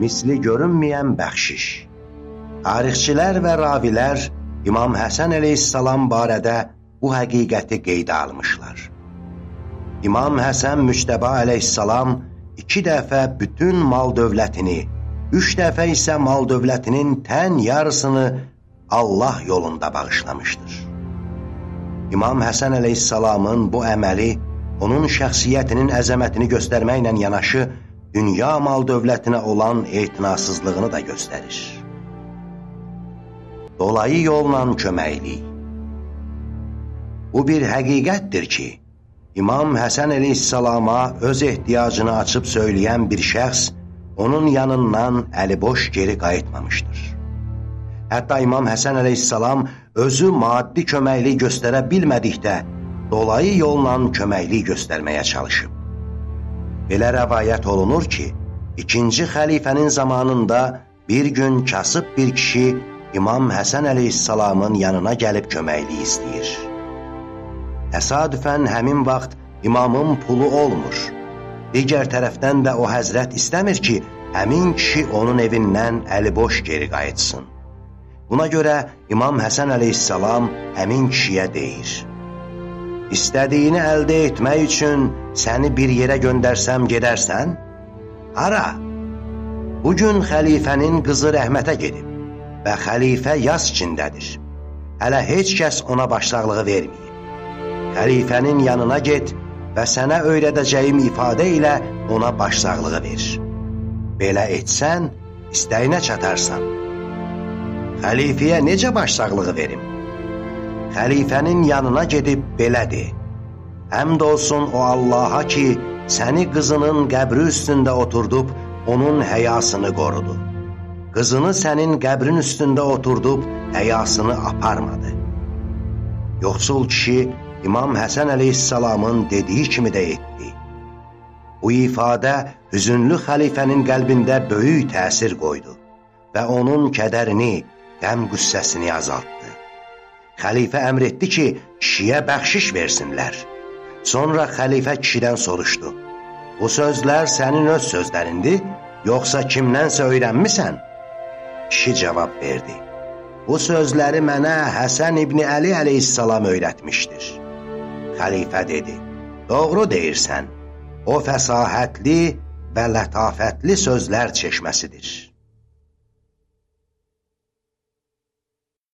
misli görünməyən bəxşiş. Tarixçilər və ravilər İmam Həsən əleyhissalam barədə bu həqiqəti qeydə almışlar. İmam Həsən Müctəba əleyhissalam iki dəfə bütün mal dövlətini, üç dəfə isə mal dövlətinin tən yarısını Allah yolunda bağışlamışdır. İmam Həsən əleyhissalamın bu əməli onun şəxsiyyətinin əzəmətini göstərməklə yanaşı, dünya mal dövlətinə olan etinasızlığını da göstərir. Dolayı yolla köməklik Bu bir həqiqətdir ki, İmam Həsən əleyhissalama öz ehtiyacını açıb söyləyən bir şəxs onun yanından əliboş geri qayıtmamışdır. Hətta İmam Həsən əleyhissalam özü maddi köməklik göstərə bilmədikdə, dolayı yolla köməklik göstərməyə çalışıb. Belə rəvayət olunur ki, ikinci xəlifənin zamanında bir gün kasıb bir kişi İmam Həsən əleyhissalamın yanına gəlib köməklik istəyir. Təsadüfən həmin vaxt imamın pulu olmur. Digər tərəfdən də o həzrət istəmir ki, həmin kişi onun evindən əli boş geri qayıtsın. Buna görə İmam Həsən əleyhissalam həmin kişiyə deyir, İstədiyini əldə etmək üçün səni bir yerə göndərsəm gedərsən? Hara? Bugün xəlifənin qızı rəhmətə gedib və xəlifə yas içindədir. Hələ heç kəs ona başsaqlığı verməyib. Xəlifənin yanına get və sənə öyrədəcəyim ifadə ilə ona başsaqlığı ver. Belə etsən, istəyinə çatarsan. Xəlifəyə necə başsaqlığı verim? Xəlifənin yanına gedib belə de, Həmd olsun o Allaha ki, səni qızının qəbri üstündə oturdub, onun həyasını qorudu. Qızını sənin qəbrin üstündə oturdub, həyasını aparmadı. Yoxsul kişi İmam Həsən əleyhissalamın dediyi kimi də etdi. Bu ifadə hüzünlü xəlifənin qəlbində böyük təsir qoydu və onun kədərini, qəm qüssəsini azaltdı. Xəlifə əmr etdi ki, kişiyə bəxşiş versinlər. Sonra xəlifə kişidən soruşdu. Bu sözlər sənin öz sözlərindir, yoxsa kimdənsə öyrənmisən? Kişi cavab verdi. Bu sözləri mənə Həsən İbni Əli əleyhissalam öyrətmişdir. Xəlifə dedi, doğru deyirsən, o fəsahətli və lətafətli sözlər çeşməsidir.